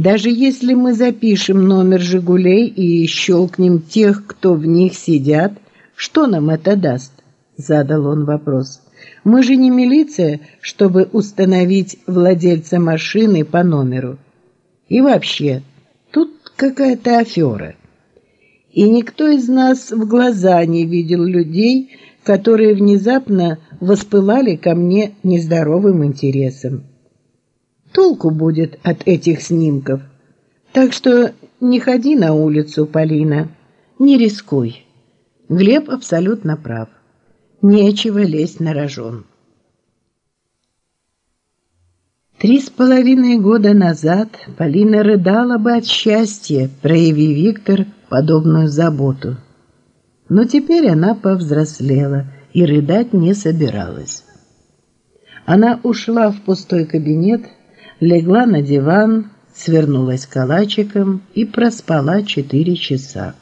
Даже если мы запишем номер «Жигулей» и щелкнем тех, кто в них сидят, что нам это даст? Задал он вопрос. Мы же не милиция, чтобы установить владельца машины по номеру. И вообще, тут какая-то афера. И никто из нас в глаза не видел людей, которые внезапно воспылали ко мне нездоровым интересом. Толку будет от этих снимков. Так что не ходи на улицу, Полина, не рискуй. Глеб абсолютно прав. Нечего лезть на рожон. Три с половиной года назад Полина рыдала бы от счастья, прояви Виктор подобную заботу. Но теперь она повзрослела и рыдать не собиралась. Она ушла в пустой кабинет, легла на диван, свернулась калачиком и проспала четыре часа.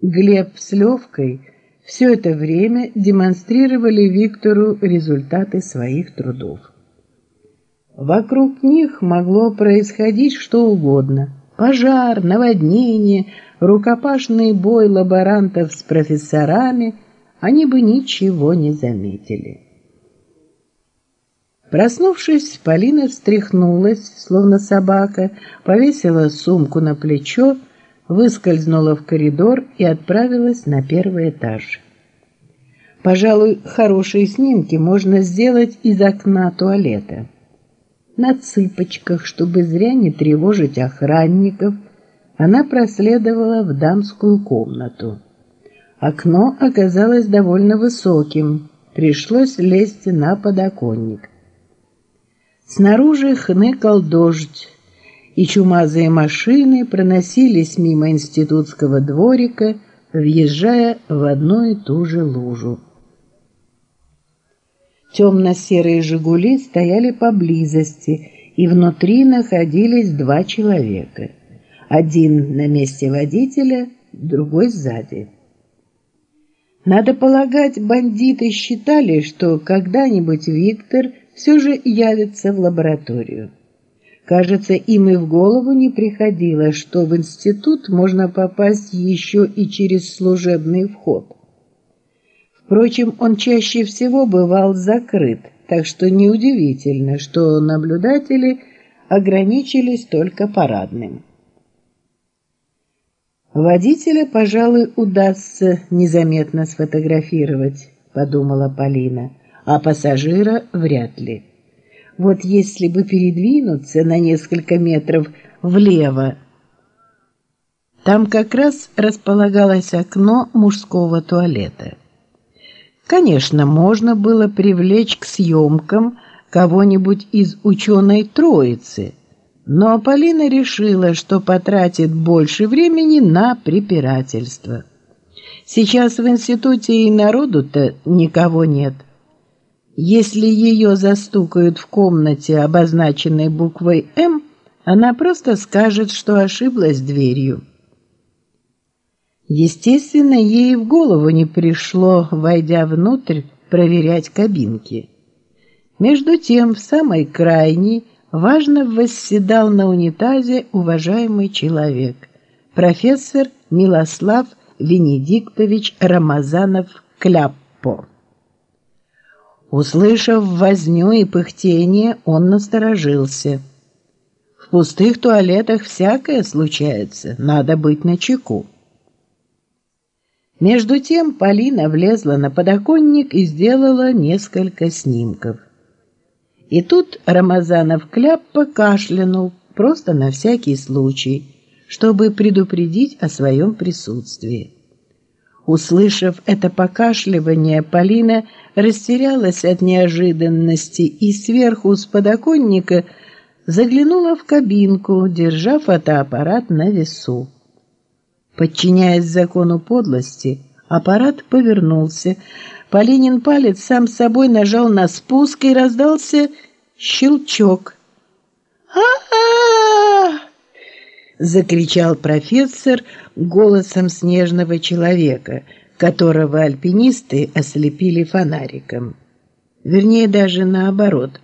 Глеб с Левкой все это время демонстрировали Виктору результаты своих трудов. Вокруг них могло происходить что угодно. Пожар, наводнение, рукопашный бой лаборантов с профессорами, они бы ничего не заметили. Проснувшись, Полина встряхнулась, словно собака, повесила сумку на плечо, выскользнула в коридор и отправилась на первый этаж. Пожалуй, хорошие снимки можно сделать из окна туалета. На цыпочках, чтобы зря не тревожить охранников, она проследовала в дамскую комнату. Окно оказалось довольно высоким, пришлось лезть на подоконник. Снаружи хныкал дождь, и чумазые машины проносились мимо институтского дворика, въезжая в одну и ту же лужу. Темно-серые «Жигули» стояли поблизости, и внутри находились два человека. Один на месте водителя, другой сзади. Надо полагать, бандиты считали, что когда-нибудь Виктор – все же явятся в лабораторию. Кажется, им и в голову не приходило, что в институт можно попасть еще и через служебный вход. Впрочем, он чаще всего бывал закрыт, так что неудивительно, что наблюдатели ограничились только парадным. Водителя, пожалуй, удастся незаметно сфотографировать, подумала Полина а пассажира вряд ли. Вот если бы передвинуться на несколько метров влево, там как раз располагалось окно мужского туалета. Конечно, можно было привлечь к съемкам кого-нибудь из ученой троицы, но Полина решила, что потратит больше времени на препирательство. Сейчас в институте и народу-то никого нет. Если ее застукают в комнате, обозначенной буквой «М», она просто скажет, что ошиблась дверью. Естественно, ей в голову не пришло, войдя внутрь, проверять кабинки. Между тем, в самой крайней, важно восседал на унитазе уважаемый человек, профессор Милослав Венедиктович Рамазанов-Кляппо. Услышав возню и пыхтение, он насторожился. В пустых туалетах всякое случается, надо быть начеку. Между тем Полина влезла на подоконник и сделала несколько снимков. И тут Рамазанов кляппо кашлянул, просто на всякий случай, чтобы предупредить о своем присутствии. Услышав это покашливание, Полина растерялась от неожиданности и сверху с подоконника заглянула в кабинку, держа фотоаппарат на весу. Подчиняясь закону подлости, аппарат повернулся. Полинин палец сам собой нажал на спуск и раздался щелчок. Закричал профессор голосом снежного человека, которого альпинисты ослепили фонариком. Вернее, даже наоборот.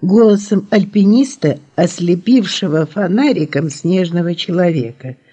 голосом альпиниста, ослепившего фонариком снежного человека –